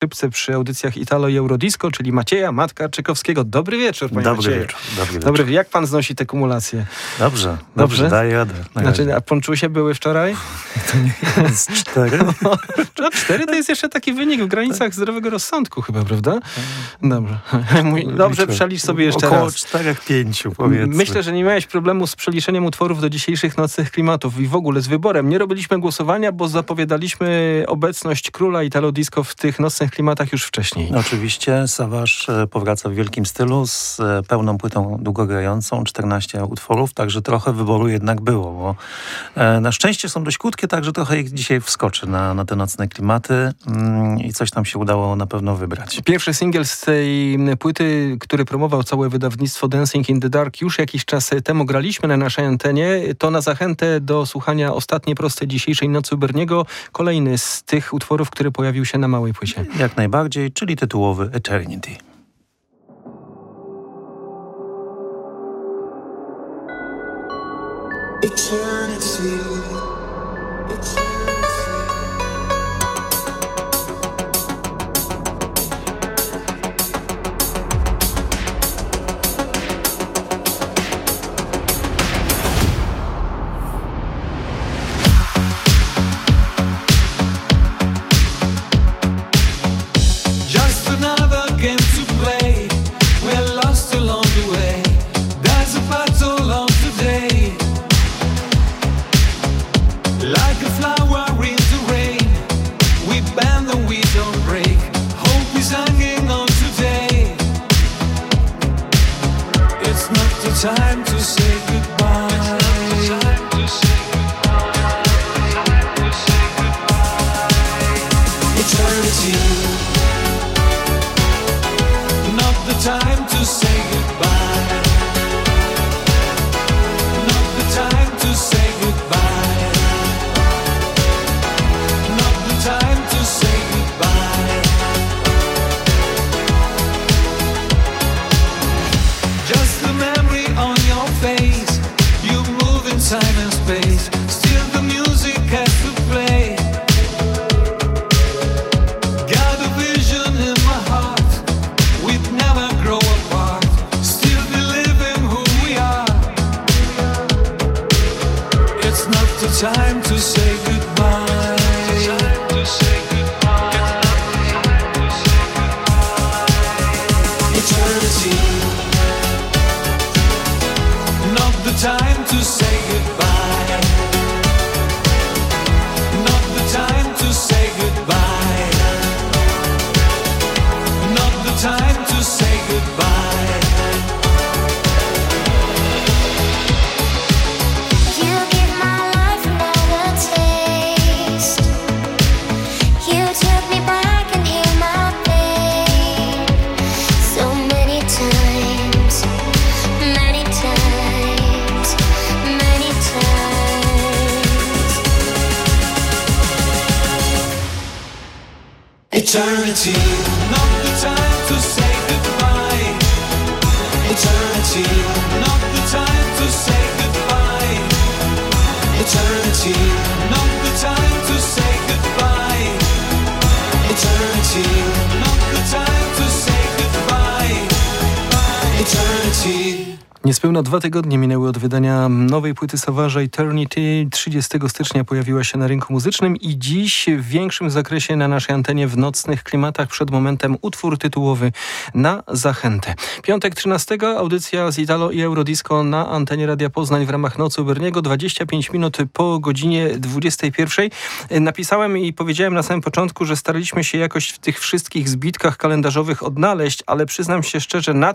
skrzypce przy audycjach Italo i Eurodisco, czyli Macieja Matka Czykowskiego. Dobry wieczór, panie Dobry Macieju. wieczór. Dobry wieczór. Dobry, jak pan znosi te kumulacje? Dobrze, dobrze, Dobrze? daję radę. Na Znaczy, a ponczusie były wczoraj? Z cztery? No, cztery to jest jeszcze taki wynik w granicach zdrowego rozsądku chyba, prawda? Dobrze. Dobrze, Liczę. przelicz sobie jeszcze Około raz. czterech, pięciu powiedzmy. Myślę, że nie miałeś problemu z przeliczeniem utworów do dzisiejszych nocnych klimatów i w ogóle z wyborem. Nie robiliśmy głosowania, bo zapowiadaliśmy obecność króla Italo Disco w tych nocnych klimatach już wcześniej. Oczywiście Sawasz e, powraca w wielkim stylu z e, pełną płytą długogrającą, 14 utworów, także trochę wyboru jednak było, bo e, na szczęście są dość krótkie, także trochę ich dzisiaj wskoczy na, na te nocne klimaty mm, i coś tam się udało na pewno wybrać. Pierwszy singiel z tej płyty, który promował całe wydawnictwo Dancing in the Dark już jakiś czas temu graliśmy na naszej antenie. To na zachętę do słuchania ostatniej prostej dzisiejszej Nocy Berniego. Kolejny z tych utworów, który pojawił się na małej płycie. Jak najbardziej, czyli tytułowy Eternity. Just time to say goodbye. Eternity. Not the time time to say goodbye. Not the time to say goodbye. Eternity, not the time to say goodbye. Eternity, not the time to say goodbye. Eternity, not the time to say goodbye. Eternity, Niespełna dwa tygodnie minęły od wydania nowej płyty Savarza Eternity. 30 stycznia pojawiła się na rynku muzycznym i dziś w większym zakresie na naszej antenie w nocnych klimatach przed momentem utwór tytułowy na zachętę. Piątek 13 audycja z Italo i Eurodisco na antenie Radia Poznań w ramach Nocy u Berniego 25 minut po godzinie 21. Napisałem i powiedziałem na samym początku, że staraliśmy się jakoś w tych wszystkich zbitkach kalendarzowych odnaleźć, ale przyznam się szczerze, na